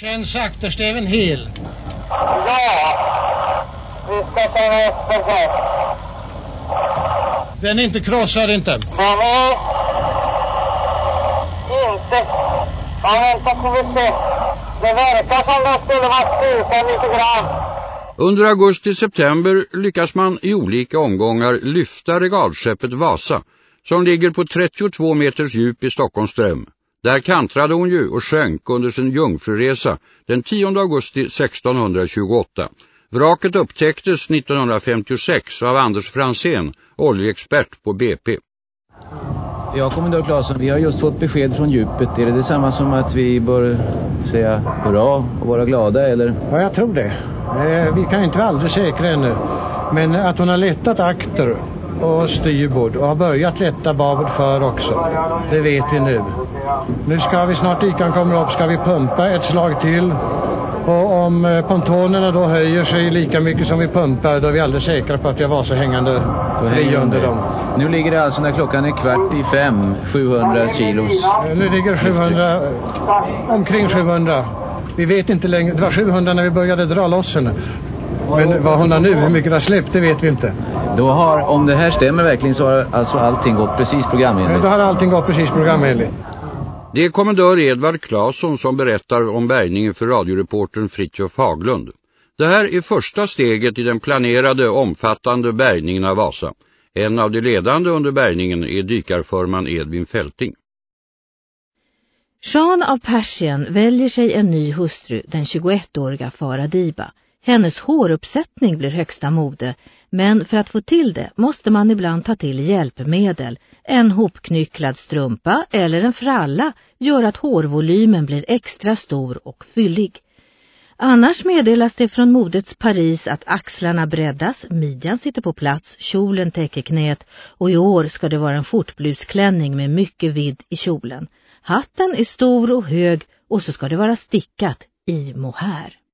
Känns aktersteven hel? Ja, vi ska känna efter först. Den är inte krossad inte? Den är inte... Ja, vänta får vi se. Det verkar som den skulle vara stupen lite grann. Under augusti-september lyckas man i olika omgångar lyfta regalskeppet Vasa som ligger på 32 meters djup i Stockholms ström. Där kantrade hon ju och sjönk under sin jungfruresa den 10 augusti 1628. Vraket upptäcktes 1956 av Anders Fransén, oljeexpert på BP. Ja, kommendör Claesson, vi har just fått besked från djupet. Är det detsamma som att vi bör säga hurra och vara glada, eller? Ja, jag tror det. Eh, vi kan inte vara alldeles säkra ännu. Men att hon har lättat akter och styrbord och har börjat lätta babord för också. Det vet vi nu. Nu ska vi snart ikan kommer upp ska vi pumpa ett slag till. Och om eh, pontonerna då höjer sig lika mycket som vi pumpar då är vi alldeles säkra på att jag var så hängande fri under dem. Nu ligger det alltså när klockan är kvart i fem, 700 kilos. Eh, Nu ligger 700, omkring 700. Vi vet inte längre, det var 700 när vi började dra loss henne. Men vad hon har nu, hur mycket det har släppt, det vet vi inte. Då har, om det här stämmer verkligen så har alltså allting gått precis Men programenligt. då har allting gått precis programenligt. Det är kommendör Edvard Claesson som berättar om bärgningen för radioreportern Fritjof Haglund. Det här är första steget i den planerade omfattande bärgningen av Vasa. En av de ledande under bärgningen är dykarförman Edvin Fälting. Jean av Persien väljer sig en ny hustru, den 21-åriga Faradiba. Hennes håruppsättning blir högsta mode, men för att få till det måste man ibland ta till hjälpmedel. En hopknycklad strumpa eller en fralla gör att hårvolymen blir extra stor och fyllig. Annars meddelas det från modets Paris att axlarna breddas, midjan sitter på plats, kjolen täcker knät och i år ska det vara en skjortblusklänning med mycket vidd i kjolen. Hatten är stor och hög och så ska det vara stickat i mohair.